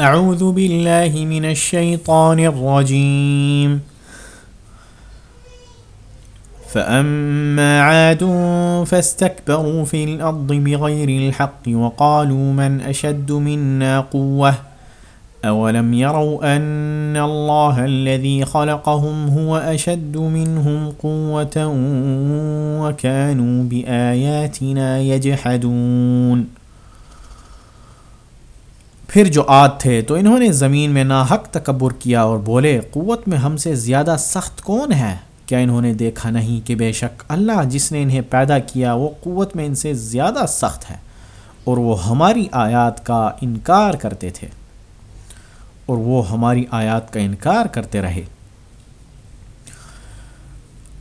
أعوذ بالله من الشيطان الرجيم. فأما عاد فاستكبروا في الأرض بغير الحق وقالوا من أشد منا قوة. أولم يروا أن الله الذي خلقهم هو أشد منهم قوة وكانوا بآياتنا يجحدون. پھر جو آد تھے تو انہوں نے زمین میں ناحق تکبر کیا اور بولے، قوت میں ہم سے زیادہ سخت کون ہے؟ کیا انہوں نے دیکھا نہیں کہ بے شک اللہ جس نے انہیں پیدا کیا، وہ قوت میں ان سے زیادہ سخت ہے اور وہ ہماری آیات کا انکار کرتے تھے۔ اور وہ ہماری آیات کا انکار کرتے رہے۔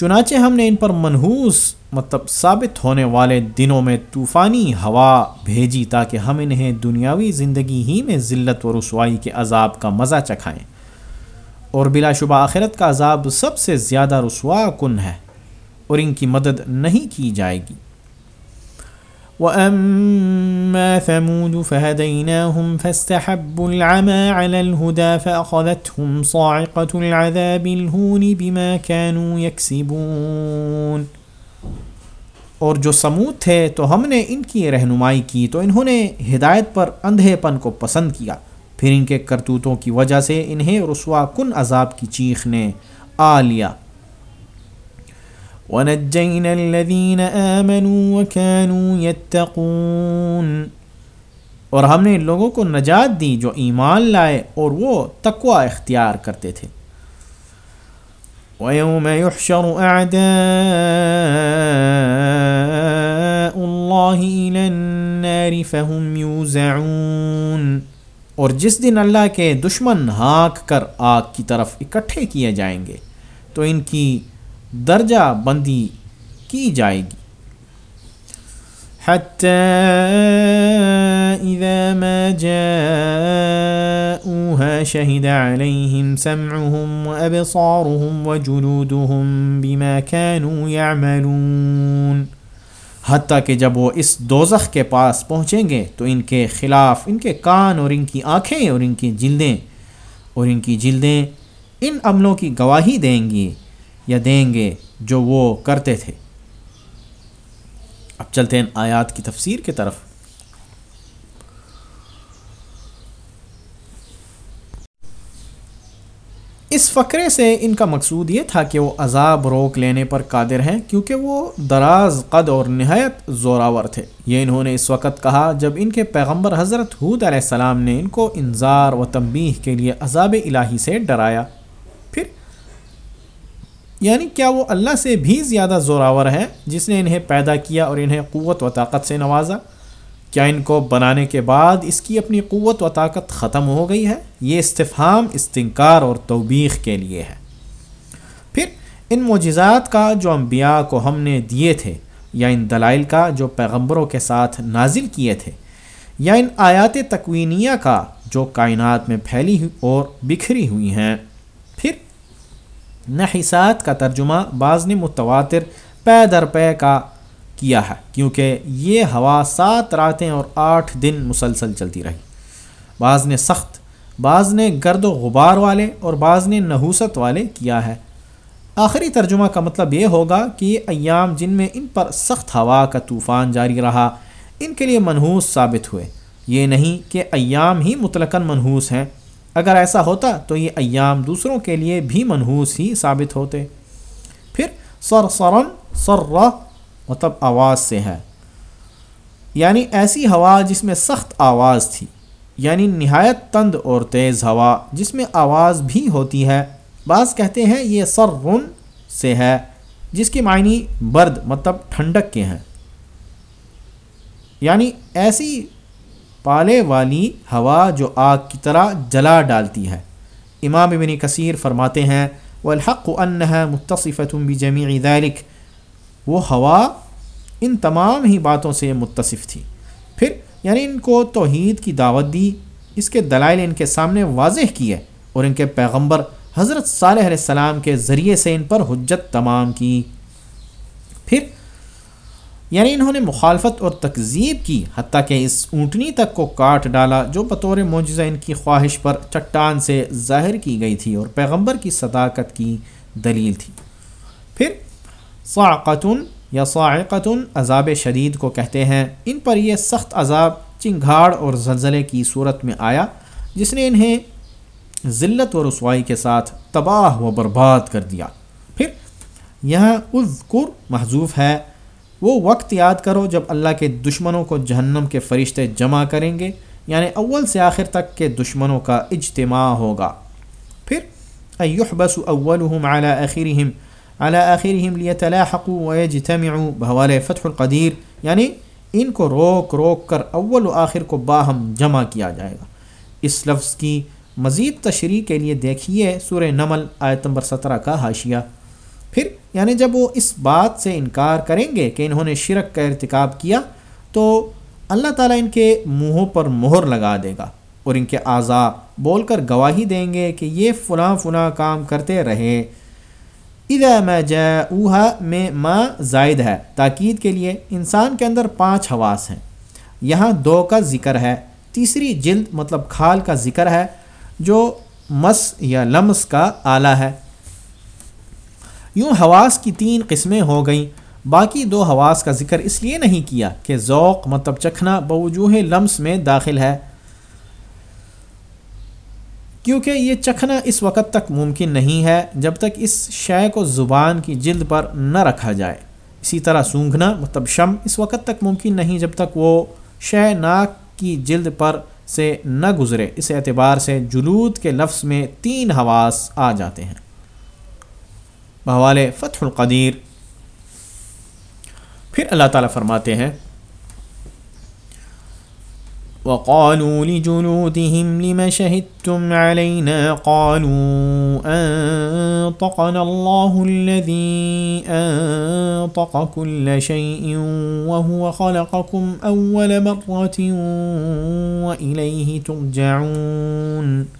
چنانچہ ہم نے ان پر منحوس مطلب ثابت ہونے والے دنوں میں طوفانی ہوا بھیجی تاکہ ہم انہیں دنیاوی زندگی ہی میں ذلت و رسوائی کے عذاب کا مزہ چکھائیں۔ اور بلا شبہ آخرت کا عذاب سب سے زیادہ رسوا کن ہے اور ان کی مدد نہیں کی جائے گی۔ وَأَمَّا ثَمُودُ فَهَدَيْنَاهُمْ فَاسْتَحَبُّوا الْعَمَى عَلَى الْهُدَى فَأَخَذَتْهُمْ صَاعِقَةُ الْعَذَابِ الْهُونِ بِمَا كَانُوا يَكْسِبُونَ۔ اور جو سمود تھے تو ہم نے ان کی رہنمائی کی تو انہوں نے ہدایت پر اندھے پن کو پسند کیا۔ پھر ان کے کرتوتوں کی وجہ سے انہیں رسوا کن عذاب کی چیخ نے آ لیا۔ ونجينا الذين آمنوا وكانوا يتقون۔ اور ہم نے ان لوگوں کو نجات دی جو ایمان لائے اور وہ تقوی اختیار کرتے تھے۔ ويوم يحشر أعداء الله إلى النار فهم يوزعون۔ اور جس دن اللہ کے دشمن ہانک کر آگ کی طرف اکٹھے کیے جائیں گے، تو ان کی درجہ بندی کی جائے گی۔ حتى إذا ما جاءوها شهد عليهم سمعهم وأبصارهم وجلودهم بما كانوا يعملون حتیٰ کہ جب وہ اس دوزخ کے پاس پہنچیں گے تو ان کے خلاف ان کے کان اور ان کی آنکھیں اور ان کی جلدیں اور ان کی جلدیں ان عملوں کی گواہی دیں گی۔ یا دیں گے جو وہ کرتے تھے۔ اب چلتے ہیں آیات کی تفسیر کی طرف۔ اس فقرے سے ان کا مقصود یہ تھا کہ وہ عذاب روک لینے پر قادر ہیں کیونکہ وہ دراز قد اور نہایت زوراور تھے۔ یہ انہوں نے اس وقت کہا جب ان کے پیغمبر حضرت حود علیہ السلام نے ان کو انظار و تنبیہ کے لیے عذاب الہی سے ڈرایا۔ یعنی کیا وہ اللہ سے بھی زیادہ زوراور ہے جس نے انہیں پیدا کیا اور انہیں قوت و طاقت سے نوازا؟ کیا ان کو بنانے کے بعد اس کی اپنی قوت و طاقت ختم ہو گئی ہے؟ یہ استفہام، استنکار اور توبیخ کے لیے ہے۔ پھر ان معجزات کا جو انبیاء کو ہم نے دیے تھے، یا ان دلائل کا جو پیغمبروں کے ساتھ نازل کیے تھے، یا ان آیات تکوینیہ کا جو کائنات میں پھیلی ہوئی اور بکھری ہوئی ہیں۔ پھر نحسات کا ترجمہ بعض نے متواتر پے در پے کا کیا ہے، کیونکہ یہ ہوا سات راتیں اور آٹھ دن مسلسل چلتی رہی۔ بعض نے سخت بعض نے گرد و غبار والے اور بعض نے نحوست والے کیا ہے۔ آخری ترجمہ کا مطلب یہ ہوگا کہ یہ ایام جن میں ان پر سخت ہوا کا طوفان جاری رہا، ان کے لیے منحوس ثابت ہوئے۔ یہ نہیں کہ ایام ہی مطلقاً منحوس ہیں۔ اگر ایسا ہوتا تو یہ ایام دوسروں کے لیے بھی منحوس ہی ثابت ہوتے۔ پھر سر سرن سر مطلب آواز سے ہے۔ یعنی ایسی ہوا جس میں سخت آواز تھی۔ یعنی نہایت تند اور تیز ہوا جس میں آواز بھی ہوتی ہے۔ بعض کہتے ہیں یہ سر رن سے ہے، جس کی معنی برد مطلب ٹھنڈک کے ہیں۔ یعنی ایسی پالے والی ہوا جو آگ کی طرح جلا ڈالتی ہے۔ امام ابن کثیر فرماتے ہیں، والحق انها متصفة بجميع ذلك۔ وہ ہوا ان تمام ہی باتوں سے متصف تھی۔ پھر یعنی ان کو توحید کی دعوت دی، اس کے دلائل ان کے سامنے واضح کیے اور ان کے پیغمبر حضرت صالح علیہ السلام کے ذریعے سے ان پر حجت تمام کی۔ یعنی انہوں نے مخالفت اور تکذیب کی، حتیٰ کہ اس اونٹنی تک کو کاٹ ڈالا جو بطور معجزہ ان کی خواہش پر چٹان سے ظاہر کی گئی تھی اور پیغمبر کی صداقت کی دلیل تھی۔ پھر صاقتن یا صاعقتن عذاب شدید کو کہتے ہیں۔ ان پر یہ سخت عذاب چنگھاڑ اور زلزلے کی صورت میں آیا، جس نے انہیں ذلت و رسوائی کے ساتھ تباہ و برباد کر دیا۔ پھر یہاں اذکر محضوف ہے۔ وہ وقت یاد کرو جب اللہ کے دشمنوں کو جہنم کے فرشتے جمع کریں گے یعنی اول سے آخر تک کے دشمنوں کا اجتماع ہوگا۔ پھر ایحبس اولهم على آخرهم على آخرهم ليتلاحقوا ويجتمعوا بحوال فتح القدیر یعنی ان کو روک روک کر اول و آخر کو باہم جمع کیا جائے گا۔ اس لفظ کی مزید تشریح کے لیے دیکھیے سورہ نمل، آیت نمبر سترہ کا حاشیہ۔ پھر یعنی جب وہ اس بات سے انکار کریں گے کہ انہوں نے شرک کا ارتکاب کیا، تو اللہ تعالیٰ ان کے منہوں پر مہر لگا دے گا اور ان کے اعضاء بول کر گواہی دیں گے کہ یہ فلاں فلاں کام کرتے رہے۔ ادا میں جا اوہا میں ماں زائد ہے، تاکید کے لیے انسان کے اندر پانچ حواس ہیں۔ یہاں دو کا ذکر ہے، تیسری جلد مطلب کھال کا ذکر ہے، جو مس یا لمس کا آلہ ہے۔ یوں حواس کی تین قسمیں ہو گئیں۔ باقی دو حواس کا ذکر اس لیے نہیں کیا کہ ذوق مطلب چکھنا بوجوہ لمس میں داخل ہے۔ کیونکہ یہ چکھنا اس وقت تک ممکن نہیں ہے جب تک اس شے کو زبان کی جلد پر نہ رکھا جائے۔ اسی طرح سونگھنا مطلب شم اس وقت تک ممکن نہیں جب تک وہ شے ناک کی جلد پر سے نہ گزرے۔ اس اعتبار سے جلود کے لفظ میں تین حواس آ جاتے ہیں۔ بحوالے فتح القدیر۔ پھر اللہ تعالیٰ فرماتے ہیں، وقالوا لجلودهم لما شهدتم علينا؟ قالوا أنطقنا الله الذي أنطق كل شيء وهو خلقكم أول مرة وإليه ترجعون۔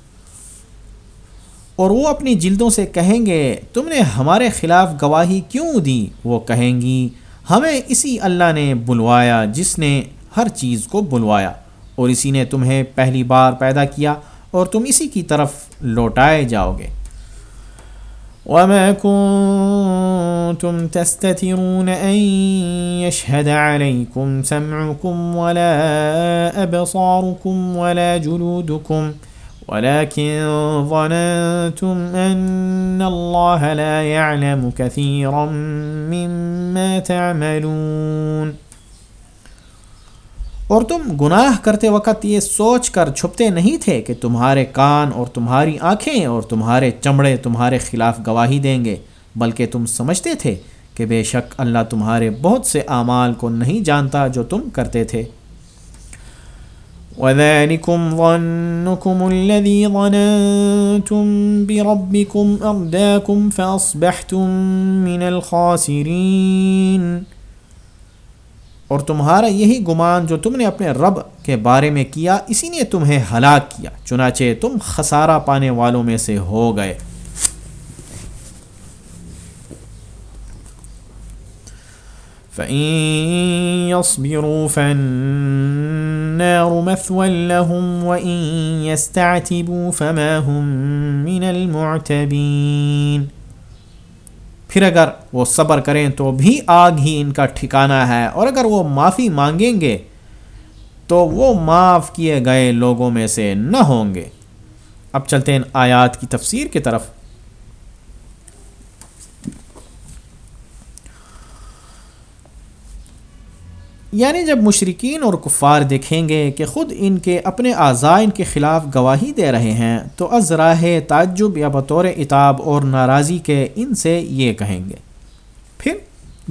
اور وہ اپنی جلدوں سے کہیں گے، تم نے ہمارے خلاف گواہی کیوں دی؟ وہ کہیں گی، ہمیں اسی اللہ نے بلوایا جس نے ہر چیز کو بلوایا، اور اسی نے تمہیں پہلی بار پیدا کیا اور تم اسی کی طرف لوٹائے جاؤ گے۔ وما كنتم تستترون أن يشهد عليكم سمعكم ولا أبصاركم ولا جلودكم ولكن ظننتم أن الله لا يعلم كثيرا مما تعملون. اور تم گناہ کرتے وقت یہ سوچ کر چھپتے نہیں تھے کہ تمہارے کان اور تمہاری آنکھیں اور تمہارے چمڑے تمہارے خلاف گواہی دیں گے، بلکہ تم سمجھتے تھے کہ بے شک اللہ تمہارے بہت سے اعمال کو نہیں جانتا جو تم کرتے تھے۔ وذلكم ظنكم الذي ظننتم بربكم أرداكم فأصبحتم من الخاسرين۔ اور تمہارا یہی گمان جو تم نے اپنے رب کے بارے میں کیا، اسی نے تمہیں ہلاک کیا، چنانچہ تم خسارہ پانے والوں میں سے ہو گئے۔ فإن يصبروا فالنار مثوى لهم وإن يستعتبوا فما هم من المعتبين۔ پھر اگر وہ صبر کریں تو بھی آگ ہی ان کا ٹھکانہ ہے، اور اگر وہ معافی مانگیں گے تو وہ معاف کیے گئے لوگوں میں سے نہ ہوں گے۔ اب چلتے ہیں آیات کی تفسیر کی طرف۔ یعنی جب مشرقین اور کفار دیکھیں گے کہ خود ان کے اپنے اعضاء ان کے خلاف گواہی دے رہے ہیں، تو ازراہ تعجب یا بطور اتاب اور ناراضی کے ان سے یہ کہیں گے۔ پھر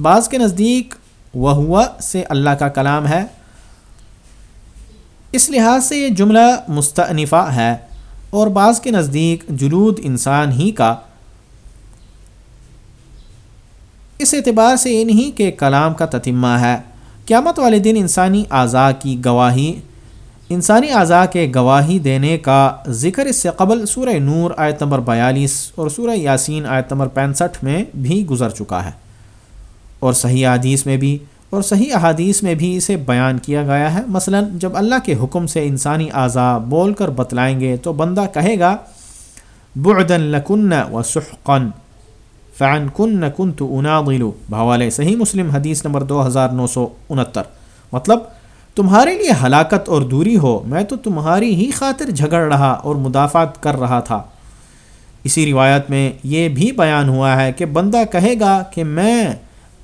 بعض کے نزدیک وہ ہوا سے اللہ کا کلام ہے۔ اس لحاظ سے یہ جملہ مستعنفہ ہے اور بعض کے نزدیک جلود انسان ہی کا۔ اس اعتبار سے یہ نہیں کہ کلام کا تتمہ ہے۔ قیامت والے دن انسانی اعضاء کی گواہی، انسانی اعضاء کے گواہی دینے کا ذکر اس سے قبل سورہ نور آیت نمبر بیالیس اور سورہ یاسین آیت نمبر پینسٹھ میں بھی گزر چکا ہے۔ اور صحیح حدیث میں بھی، اور صحیح احادیث میں بھی اسے بیان کیا گیا ہے۔ مثلا جب اللہ کے حکم سے انسانی اعضاء بول کر بتلائیں گے تو بندہ کہے گا بعدن لکن و سحقن فعن کن کن تو اناغلو بھوالے صحیح مسلم حدیث نمبر دو ہزار نو سو انہتر. مطلب تمہارے لیے ہلاکت اور دوری ہو، میں تو تمہاری ہی خاطر جھگڑ رہا اور مدافعت کر رہا تھا۔ اسی روایت میں یہ بھی بیان ہوا ہے کہ بندہ کہے گا کہ میں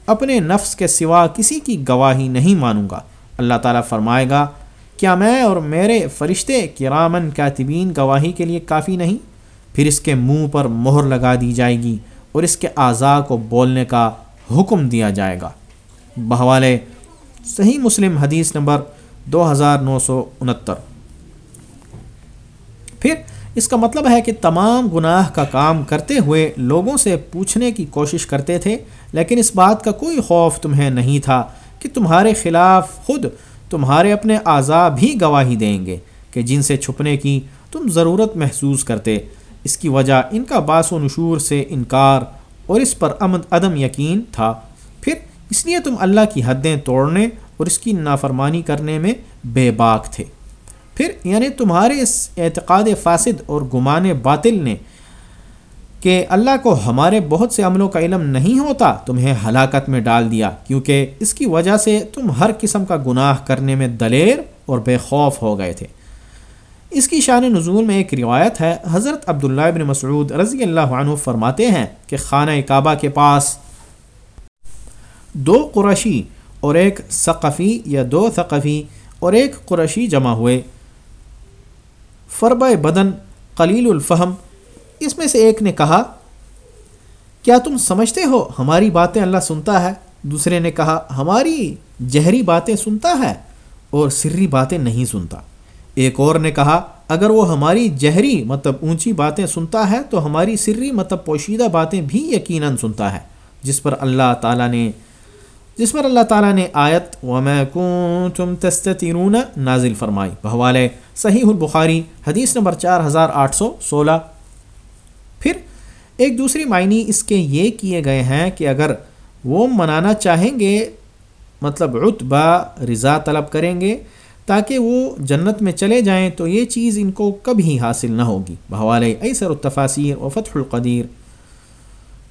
اپنے نفس کے سوا کسی کی گواہی نہیں مانوں گا۔ اللہ تعالیٰ فرمائے گا، کیا میں اور میرے فرشتے کرامن کاتبین گواہی کے لیے کافی نہیں؟ پھر اس کے منہ پر مہر لگا دی جائے گی۔ اور اس کے اعضاء کو بولنے کا حکم دیا جائے گا۔ بہوالے، صحیح مسلم حدیث نمبر دو ہزار نو سو انہتر۔ پھر اس کا مطلب ہے کہ تمام گناہ کا کام کرتے ہوئے لوگوں سے پوچھنے کی کوشش کرتے تھے، لیکن اس بات کا کوئی خوف تمہیں نہیں تھا کہ تمہارے خلاف خود تمہارے اپنے اعضاء بھی گواہی دیں گے کہ جن سے چھپنے کی تم ضرورت محسوس کرتے۔ اس کی وجہ ان کا باس و نشور سے انکار اور اس پر امن عدم یقین تھا۔ پھر اس لیے تم اللہ کی حدیں توڑنے اور اس کی نافرمانی کرنے میں بے باک تھے۔ پھر یعنی تمہارے اس اعتقاد فاسد اور گمان باطل نے کہ اللہ کو ہمارے بہت سے عملوں کا علم نہیں ہوتا، تمہیں ہلاکت میں ڈال دیا، کیونکہ اس کی وجہ سے تم ہر قسم کا گناہ کرنے میں دلیر اور بے خوف ہو گئے تھے۔ اس کی شان نزول میں ایک روایت ہے، حضرت عبداللہ ابن مسعود رضی اللہ عنہ فرماتے ہیں کہ خانہ کعبہ کے پاس دو قرشی اور ایک ثقفی یا دو ثقفی اور ایک قرشی جمع ہوئے۔ فرب بدن قلیل الفہم۔ اس میں سے ایک نے کہا، کیا تم سمجھتے ہو ہماری باتیں اللہ سنتا ہے؟ دوسرے نے کہا، ہماری جہری باتیں سنتا ہے اور سری باتیں نہیں سنتا۔ ایک اور نے کہا، اگر وہ ہماری جہری مطلب اونچی باتیں سنتا ہے، تو ہماری سری مطلب پوشیدہ باتیں بھی یقیناً سنتا ہے۔ جس پر اللہ تعالیٰ نے جس پر اللہ تعالیٰ نے آیت و میں تم تسترون نازل فرمائی۔ بحوالے صحیح البخاری، حدیث نمبر چار ہزار آٹھ سو سولہ۔ پھر ایک دوسری معنی اس کے یہ کیے گئے ہیں کہ اگر وہ منانا چاہیں گے مطلب رتبہ رضا طلب کریں گے تاکہ وہ جنت میں چلے جائیں تو یہ چیز ان کو کبھی حاصل نہ ہوگی۔ بحوالے ایسر التفاصیر و فتح القدیر۔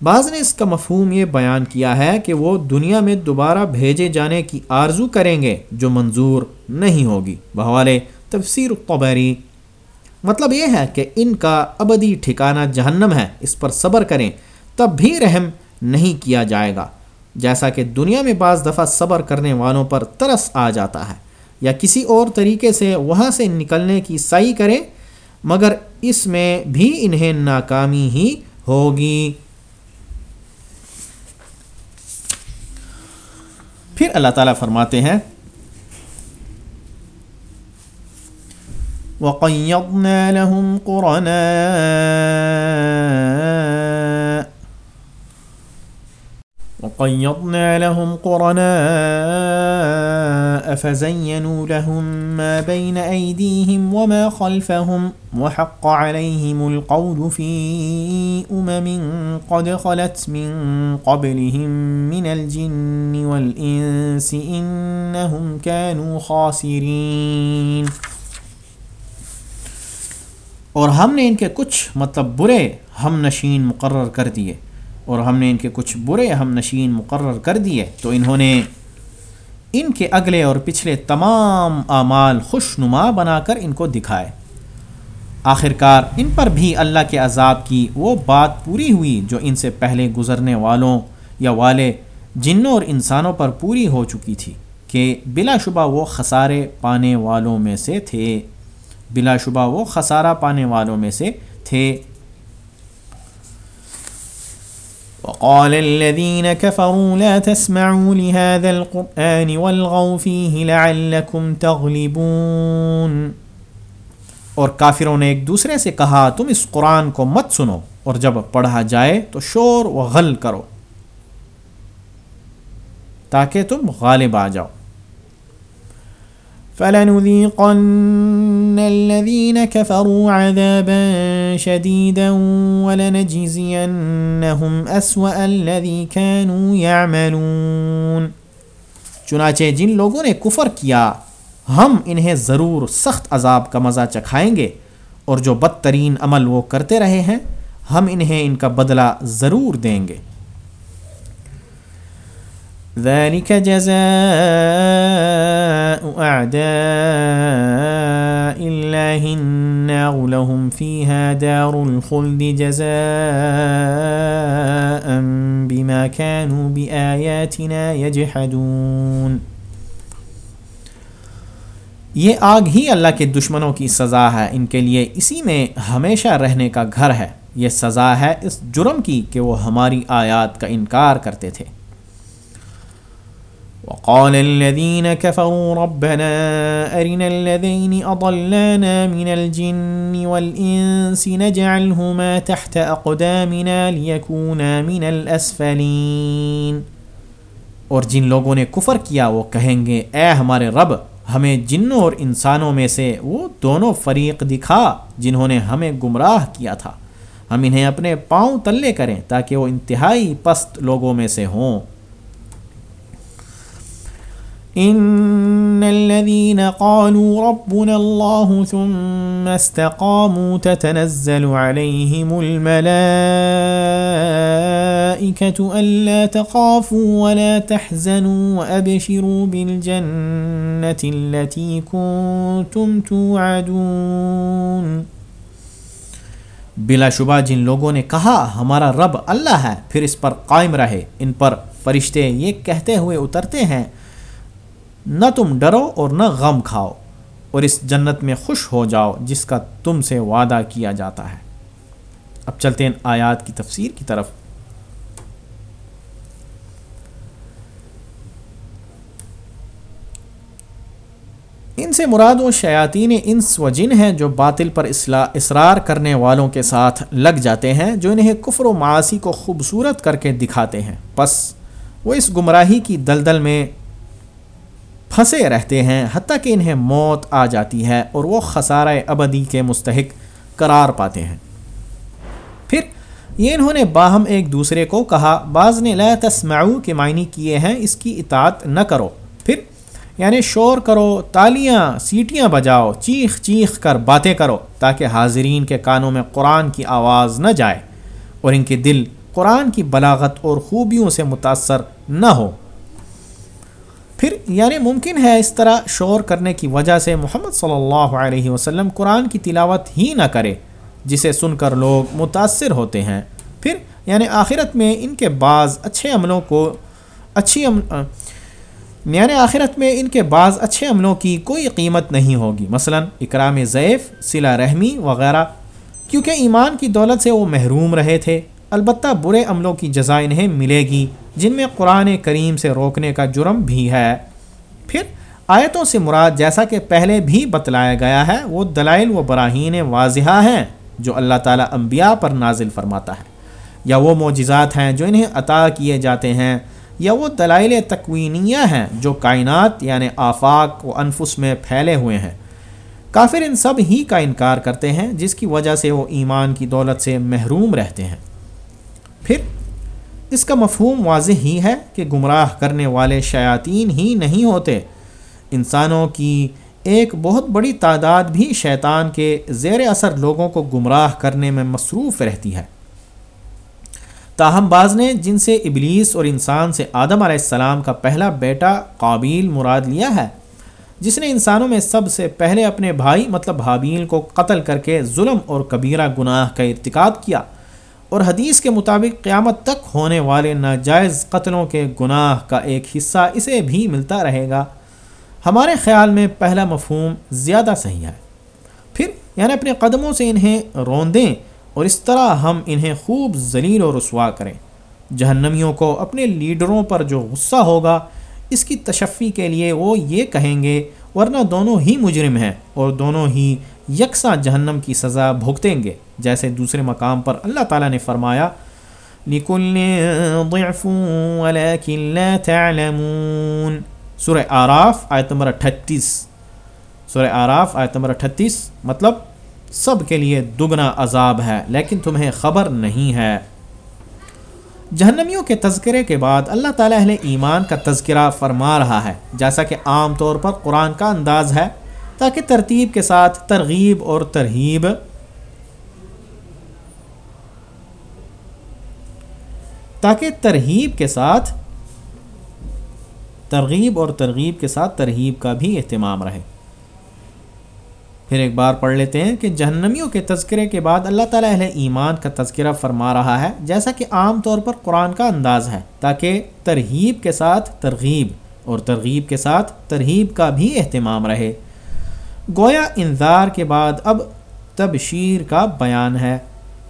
بعض نے اس کا مفہوم یہ بیان کیا ہے کہ وہ دنیا میں دوبارہ بھیجے جانے کی آرزو کریں گے جو منظور نہیں ہوگی۔ بحوالے تفسیر القبری مطلب یہ ہے کہ ان کا ابدی ٹھکانہ جہنم ہے، اس پر صبر کریں، تب بھی رحم نہیں کیا جائے گا۔ جیسا کہ دنیا میں بعض دفعہ صبر کرنے والوں پر ترس آ جاتا ہے۔ یا کسی اور طریقے سے وہاں سے نکلنے کی سائی کریں، مگر اس میں بھی انہیں ناکامی ہی ہوگی۔ پھر اللہ تعالیٰ فرماتے ہیں، وقيضنا لهم قرناء وقيضنا لهم قرناء فزينوا لهم ما بين أيديهم وما خلفهم وحق عليهم القول في أمم قد خلت من قبلهم من الجن والإنس إنهم كانوا خاسرين۔ اور ہم نے ان کے کچھ مطلب برے ہم نشین مقرر کر دیے۔ اور ہم نے ان کے کچھ برے ہم نشین مقرر کر دیے، تو انہوں نے ان کے اگلے اور پچھلے تمام اعمال خوش نما بنا کر ان کو دکھائے۔ آخر کار ان پر بھی اللہ کے عذاب کی وہ بات پوری ہوئی جو ان سے پہلے گزرنے والوں یا والے جنوں اور انسانوں پر پوری ہو چکی تھی کہ بلا شبہ وہ خسارے پانے والوں میں سے تھے۔ بلا شبہ وہ خسارہ پانے والوں میں سے تھے۔ وقال الذين كفروا لا تسمعوا لهذا القرآن والغوا فيه لعلكم تغلبون اور کافروں نے ایک دوسرے سے کہا، تم اس قرآن کو مت سنو اور جب پڑھا جائے تو شور و غل کرو تاکہ تم غالب آ جاؤ۔ فلنذيقن الذين كفروا عذابا شديدا ولنجزينهم أسوأ الذي كانوا يعملون. چنانچہ جن لوگوں نے کفر کیا، ہم انہیں ضرور سخت عذاب کا مزہ چکھائیں گے اور جو بدترین عمل وہ کرتے رہے ہیں، ہم انہیں ان کا بدلہ ضرور دیں گے۔ ذلك جزاء أعداء الله النار لهم فيها دار الخلد جزاء بما كانوا بآياتنا يجحدون۔ یہ آگ ہی اللہ کے دشمنوں کی سزا ہے۔ ان کے لیے اسی میں ہمیشہ رہنے کا گھر ہے۔ یہ سزا ہے اس جرم کی کہ وہ ہماری آیات کا انکار کرتے تھے۔ وقال الذين كفروا ربنا أرنا الذين أضلانا من الجن والإنس نجعلهما تحت أقدامنا ليكونا من الأسفلين اور جن لوگوں نے کفر کیا، وہ کہیں گے، اے ہمارے رب، ہمیں جنوں اور انسانوں میں سے وہ دونوں فریق دکھا جنہوں نے ہمیں گمراہ کیا تھا۔ ہم انہیں اپنے پاؤں تلے کریں تاکہ وہ انتہائی پست لوگوں میں سے ہوں۔ ان الذين قالوا ربنا الله ثم استقاموا تتنزل عليهم الملائكة ألا تخافوا ولا تحزنوا وأبشروا بالجنة التي كنتم توعدون بلا شبہ جن لوگوں نے کہا، ہمارا رب اللہ ہے، پھر اس پر قائم رہے، ان پر فرشتے یہ کہتے ہوئے اترتے ہیں۔ نہ تم ڈرو اور نہ غم کھاؤ اور اس جنت میں خوش ہو جاؤ جس کا تم سے وعدہ کیا جاتا ہے۔ اب چلتے ہیں آیات کی تفسیر کی طرف۔ ان سے مراد و شیاطین انس و جن ہیں جو باطل پر اصرار کرنے والوں کے ساتھ لگ جاتے ہیں، جو انہیں کفر و معاشی کو خوبصورت کر کے دکھاتے ہیں۔ بس وہ اس گمراہی کی دلدل میں پھنسے رہتے ہیں حتیٰ کہ انہیں موت آ جاتی ہے اور وہ خسارہ ابدی کے مستحق قرار پاتے ہیں۔ پھر یہ انہوں نے باہم ایک دوسرے کو کہا، بعض نے لا تسمعو کے معنی کیے ہیں، اس کی اطاعت نہ کرو۔ پھر یعنی شور کرو، تالیاں، سیٹیاں بجاؤ، چیخ چیخ کر باتیں کرو تاکہ حاضرین کے کانوں میں قرآن کی آواز نہ جائے اور ان کے دل قرآن کی بلاغت اور خوبیوں سے متاثر نہ ہو۔ پھر یعنی ممکن ہے اس طرح شور کرنے کی وجہ سے محمد صلی اللہ علیہ وسلم قرآن کی تلاوت ہی نہ کرے، جسے سن کر لوگ متاثر ہوتے ہیں۔ پھر یعنی آخرت میں ان کے بعض اچھے عملوں کو، اچھی یعنی آخرت میں ان کے بعض اچھے عملوں کی کوئی قیمت نہیں ہوگی۔ مثلا اکرام ضعیف، صلہ رحمی وغیرہ، کیونکہ ایمان کی دولت سے وہ محروم رہے تھے۔ البتہ برے عملوں کی جزا انہیں ملے گی، جن میں قرآن کریم سے روکنے کا جرم بھی ہے۔ پھر آیتوں سے مراد جیسا کہ پہلے بھی بتلایا گیا ہے، وہ دلائل و براہین واضحہ ہیں جو اللہ تعالیٰ انبیاء پر نازل فرماتا ہے۔ یا وہ معجزات ہیں جو انہیں عطا کیے جاتے ہیں، یا وہ دلائل تکوینیہ ہیں جو کائنات یعنی آفاق و انفس میں پھیلے ہوئے ہیں۔ کافر ان سب ہی کا انکار کرتے ہیں، جس کی وجہ سے وہ ایمان کی دولت سے محروم رہتے ہیں۔ پھر اس کا مفہوم واضح ہی ہے کہ گمراہ کرنے والے شیاطین ہی نہیں ہوتے۔ انسانوں کی ایک بہت بڑی تعداد بھی شیطان کے زیر اثر لوگوں کو گمراہ کرنے میں مصروف رہتی ہے۔ تاہم بعض نے جن سے ابلیس اور انسان سے آدم علیہ السلام کا پہلا بیٹا قابیل مراد لیا ہے، جس نے انسانوں میں سب سے پہلے اپنے بھائی مطلب حابیل کو قتل کر کے ظلم اور کبیرہ گناہ کا ارتکاب کیا۔ اور حدیث کے مطابق قیامت تک ہونے والے ناجائز قتلوں کے گناہ کا ایک حصہ اسے بھی ملتا رہے گا۔ ہمارے خیال میں پہلا مفہوم زیادہ صحیح ہے۔ پھر یعنی اپنے قدموں سے انہیں روندیں اور اس طرح ہم انہیں خوب ذلیل و رسوا کریں۔ جہنمیوں کو اپنے لیڈروں پر جو غصہ ہوگا، اس کی تشفی کے لیے وہ یہ کہیں گے، ورنہ دونوں ہی مجرم ہیں اور دونوں ہی یکساں جہنم کی سزا بھگتیں گے۔ جیسے دوسرے مقام پر اللہ تعالیٰ نے فرمایا لكل ضعف ولكن لا تعلمون۔ سورہ آراف، آیت نمبر اٹھتیس۔ سورہ آراف، آیت نمبر اٹھتیس مطلب سب کے لیے دگنا عذاب ہے، لیکن تمہیں خبر نہیں ہے۔ جہنمیوں کے تذکرے کے بعد اللہ تعالیٰ اہل ایمان کا تذکرہ فرما رہا ہے۔ جیسا کہ عام طور پر قرآن کا انداز ہے، تاکہ ترتیب کے ساتھ ترغیب اور ترہیب تاکہ ترہیب کے ساتھ ترغیب اور ترغیب کے ساتھ ترہیب کا بھی اہتمام رہے۔ پھر ایک بار پڑھ لیتے ہیں کہ جہنمیوں کے تذکرے کے بعد اللہ تعالیٰ اہل ایمان کا تذکرہ فرما رہا ہے، جیسا کہ عام طور پر قرآن کا انداز ہے۔ تاکہ ترہیب کے ساتھ ترغیب اور ترغیب کے ساتھ ترہیب کا بھی اہتمام رہے۔ گویا انذار کے بعد اب تبشیر کا بیان ہے۔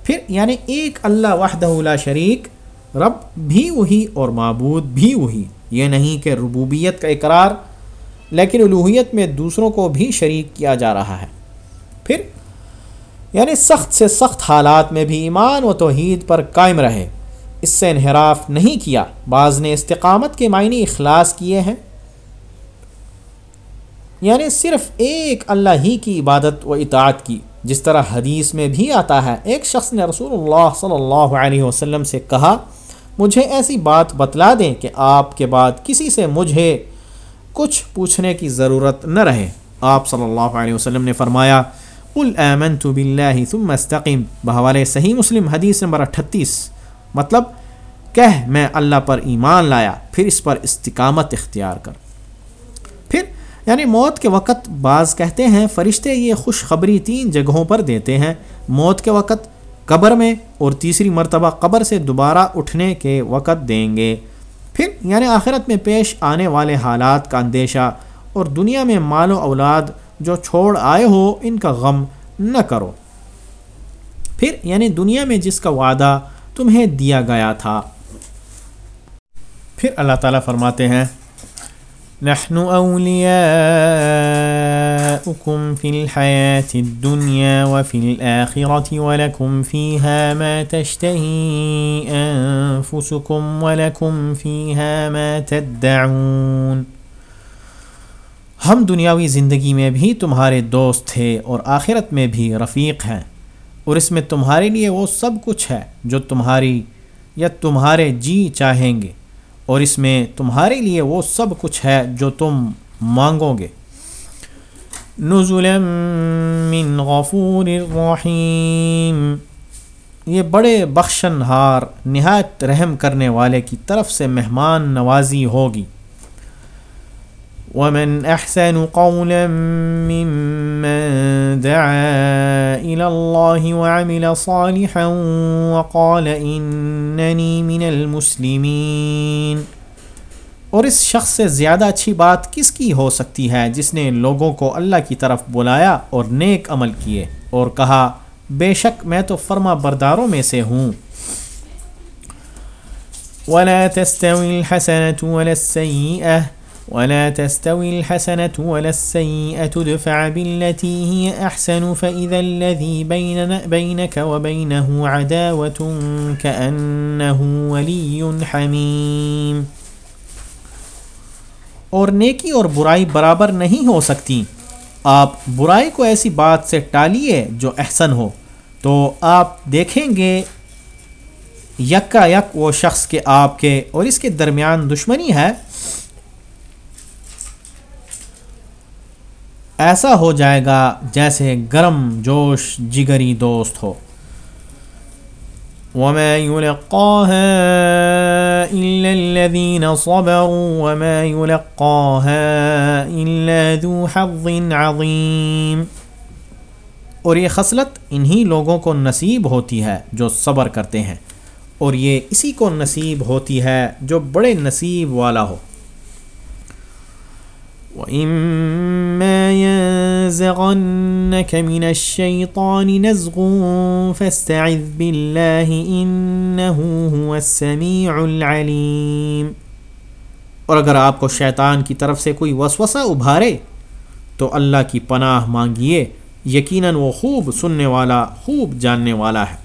پھر یعنی ایک اللہ وحدہ لا شریک رب بھی وہی اور معبود بھی وہی۔ یہ نہیں کہ ربوبیت کا اقرار، لیکن الوحیت میں دوسروں کو بھی شریک کیا جا رہا ہے۔ پھر یعنی سخت سے سخت حالات میں بھی ایمان و توحید پر قائم رہے۔ اس سے انحراف نہیں کیا۔ بعض نے استقامت کے معنی اخلاص کیے ہیں۔ یعنی صرف ایک اللہ ہی کی عبادت و اطاعت کی، جس طرح حدیث میں بھی آتا ہے۔ ایک شخص نے رسول اللہ صلی اللہ علیہ وسلم سے کہا مجھے ایسی بات بتلا دیں کہ آپ کے بعد کسی سے مجھے کچھ پوچھنے کی ضرورت نہ رہے۔ آپ صلی اللہ علیہ وسلم نے فرمایا، قل آمنت باللہ ثم استقیم بحوالے صحیح مسلم حدیث نمبر اٹھتیس۔ مطلب کہہ میں اللہ پر ایمان لایا، پھر اس پر استقامت اختیار کر۔ پھر یعنی موت کے وقت بعض کہتے ہیں، فرشتے یہ خوشخبری تین جگہوں پر دیتے ہیں۔ موت کے وقت قبر میں اور تیسری مرتبہ قبر سے دوبارہ اٹھنے کے وقت دیں گے۔ پھر یعنی آخرت میں پیش آنے والے حالات کا اندیشہ اور دنیا میں مال و اولاد جو چھوڑ آئے ہو، ان کا غم نہ کرو۔ پھر یعنی دنیا میں جس کا وعدہ تمہیں دیا گیا تھا۔ پھر اللہ تعالیٰ فرماتے ہیں نحن أولياؤكم في الحياة الدنيا وفي الآخرة ولكم فيها ما تشتهي أنفسكم ولكم فيها ما تدعون۔ ہم دنیاوی زندگی میں بھی تمہارے دوست تھے اور آخرت میں بھی رفیق ہیں۔ اور اس میں تمہارے لیے وہ سب کچھ ہے جو تمہاری یا تمہارے جی چاہیں گے۔ اور اس میں تمہارے لیے وہ سب کچھ ہے جو تم مانگو گے۔ من غفور الرحیم یہ بڑے بخشن ہار نہایت رحم کرنے والے کی طرف سے مہمان نوازی ہوگی۔ ومن احسن قولا ممن دعا الى الله وعمل صالحا وقال انني من المسلمين۔ اور اس شخص سے زیادہ اچھی بات کس کی ہو سکتی ہے جس نے لوگوں کو اللہ کی طرف بلایا اور نیک عمل کیے اور کہا، بے شک میں تو فرما برداروں میں سے ہوں۔ ولا تستوي الحسنة ولا السيئة ولا تستوي الحسنة ولا السيئة، ادفع بالتي هي أحسن، فإذا الذي بينك وبينه عداوة كأنه ولي حميم. اور نیکی اور برائی برابر نہیں ہو سکتی۔ آپ برائی کو ایسی بات سے ٹالیے جو احسن ہو۔ تو آپ دیکھیں گے یک یک وہ شخص کے آپ کے اور اس کے درمیان دشمنی ہے۔ ایسا ہو جائے گا جیسے گرم جوش جگری دوست ہو۔ وما يلقاها إلا الذين صبروا وما يلقاها إلا ذو حظ عظيم۔ اور یہ خصلت انہی لوگوں کو نصیب ہوتی ہے جو صبر کرتے ہیں۔ اور یہ اسی کو نصیب ہوتی ہے جو بڑے نصیب والا ہو۔ وَإِمَّا يَنزَغَنَّكَ مِنَ الشَّيْطَانِ نَزْغٌ فَاسْتَعِذْ بِاللَّهِ إِنَّهُ هُوَ السَّمِيعُ الْعَلِيمُ۔ اور اگر آپ کو شیطان کی طرف سے کوئی وسوسہ ابھارے، تو اللہ کی پناہ مانگیے، یقیناً وہ خوب سننے والا، خوب جاننے والا ہے۔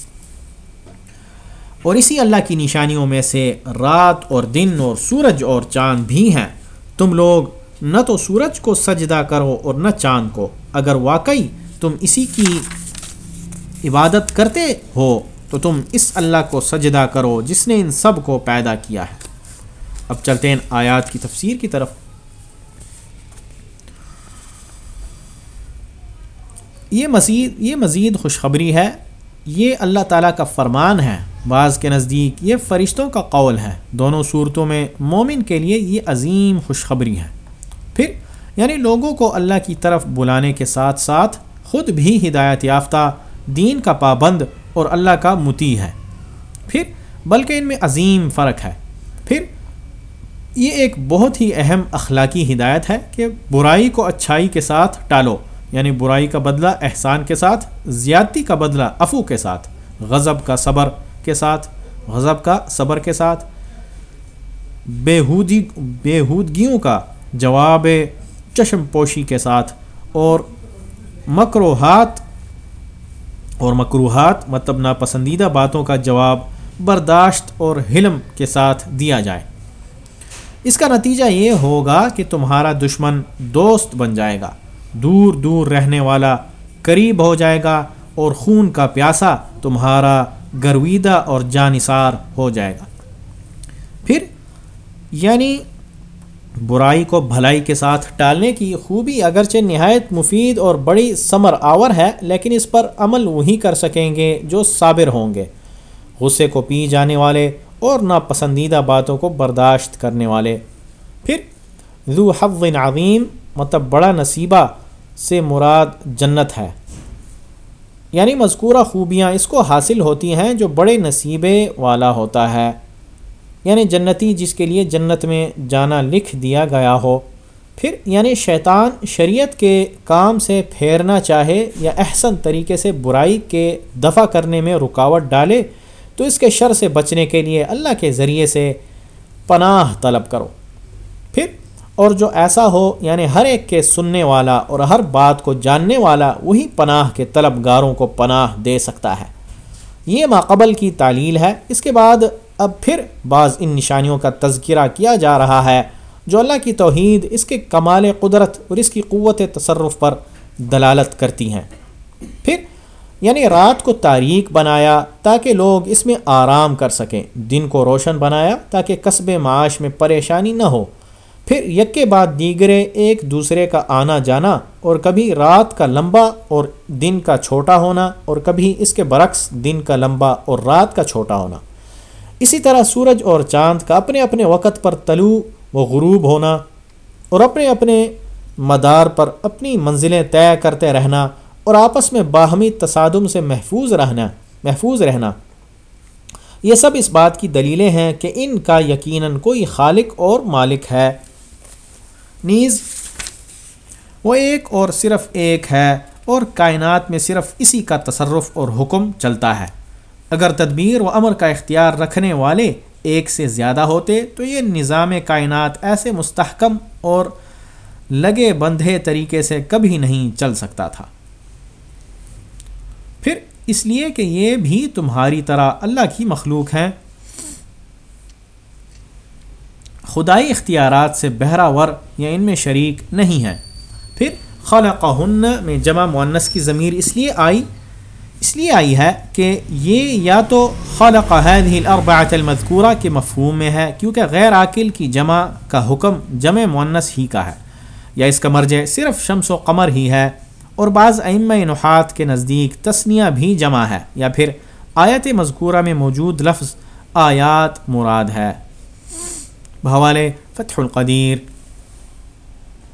اور اسی اللہ کی نشانیوں میں سے رات اور دن اور سورج اور چاند بھی ہیں۔ تم لوگ نہ تو سورج کو سجدہ کرو اور نہ چاند کو۔ اگر واقعی تم اسی کی عبادت کرتے ہو، تو تم اس اللہ کو سجدہ کرو جس نے ان سب کو پیدا کیا ہے۔ اب چلتے ہیں آیات کی تفسیر کی طرف۔ یہ مزید یہ مزید خوشخبری ہے۔ یہ اللہ تعالیٰ کا فرمان ہے۔ بعض کے نزدیک یہ فرشتوں کا قول ہے۔ دونوں صورتوں میں مومن کے لیے یہ عظیم خوشخبری ہے۔ پھر یعنی لوگوں کو اللہ کی طرف بلانے کے ساتھ ساتھ خود بھی ہدایت یافتہ، دین کا پابند اور اللہ کا متی ہے۔ پھر، بلکہ ان میں عظیم فرق ہے۔ پھر، یہ ایک بہت ہی اہم اخلاقی ہدایت ہے کہ برائی کو اچھائی کے ساتھ ٹالو یعنی برائی کا بدلہ احسان کے ساتھ، زیادتی کا بدلہ افو کے ساتھ، غضب کا صبر کے ساتھ، غضب کا، صبر کے ساتھ۔ بےحودی، بےحودگیوں کا جواب چشم پوشی کے ساتھ۔ اور مکروہات اور مکروہات مطلب ناپسندیدہ باتوں کا جواب برداشت اور حلم کے ساتھ دیا جائے۔ اس کا نتیجہ یہ ہوگا کہ تمہارا دشمن دوست بن جائے گا۔ دور دور رہنے والا قریب ہو جائے گا اور خون کا پیاسا تمہارا گرویدہ اور جانصار ہو جائے گا۔ پھر یعنی برائی کو بھلائی کے ساتھ ٹالنے کی خوبی اگرچہ نہایت مفید اور بڑی ثمر آور ہے، لیکن اس پر عمل وہی کر سکیں گے جو صابر ہوں گے۔ غصے کو پی جانے والے اور ناپسندیدہ باتوں کو برداشت کرنے والے۔ پھر ذو حو عظیم مطلب بڑا نصیبہ سے مراد جنت ہے۔ یعنی مذکورہ خوبیاں اس کو حاصل ہوتی ہیں جو بڑے نصیبے والا ہوتا ہے۔ یعنی جنتی جس کے لیے جنت میں جانا لکھ دیا گیا ہو۔ پھر یعنی شیطان شریعت کے کام سے پھیرنا چاہے یا احسن طریقے سے برائی کے دفع کرنے میں رکاوٹ ڈالے، تو اس کے شر سے بچنے کے لیے اللہ کے ذریعے سے پناہ طلب کرو۔ پھر اور جو ایسا ہو یعنی ہر ایک کے سننے والا اور ہر بات کو جاننے والا وہی پناہ کے طلبگاروں کو پناہ دے سکتا ہے۔ یہ ماقبل کی تعلیل ہے۔ اس کے بعد اب پھر بعض ان نشانیوں کا تذکرہ کیا جا رہا ہے، جو اللہ کی توحید، اس کے کمال قدرت اور اس کی قوت تصرف پر دلالت کرتی ہیں۔ پھر یعنی رات کو تاریخ بنایا تاکہ لوگ اس میں آرام کر سکیں، دن کو روشن بنایا تاکہ قصب معاش میں پریشانی نہ ہو۔ پھر یک کے بعد دیگرے ایک دوسرے کا آنا جانا اور کبھی رات کا لمبا اور دن کا چھوٹا ہونا اور کبھی اس کے برعکس دن کا لمبا اور رات کا چھوٹا ہونا۔ اسی طرح سورج اور چاند کا اپنے اپنے وقت پر طلوع و غروب ہونا اور اپنے اپنے مدار پر اپنی منزلیں طے کرتے رہنا اور آپس میں باہمی تصادم سے محفوظ رہنا محفوظ رہنا۔ یہ سب اس بات کی دلیلیں ہیں کہ ان کا یقیناً کوئی خالق اور مالک ہے۔ نیز وہ ایک اور صرف ایک ہے اور کائنات میں صرف اسی کا تصرف اور حکم چلتا ہے۔ اگر تدبیر و امر کا اختیار رکھنے والے ایک سے زیادہ ہوتے تو یہ نظام کائنات ایسے مستحکم اور لگے بندھے طریقے سے کبھی نہیں چل سکتا تھا۔ پھر اس لیے کہ یہ بھی تمہاری طرح اللہ کی مخلوق ہیں۔ خدائی اختیارات سے بہراور یا ان میں شریک نہیں ہیں پھر خلقہن میں جمع معنس کی ضمیر اس لیے آئی، اس لیے آئی ہے کہ یہ یا تو خلق هذه الاربعه المذکورہ کے مفہوم میں ہے، کیونکہ غیر عاقل کی جمع کا حکم جمع معنس ہی کا ہے۔ یا اس کا مرجع صرف شمس و قمر ہی ہے، اور بعض ائمہ نحات کے نزدیک تسنیہ بھی جمع ہے۔ یا پھر آیت مذکورہ میں موجود لفظ آیات مراد ہے۔ بھوالے فتح القدیر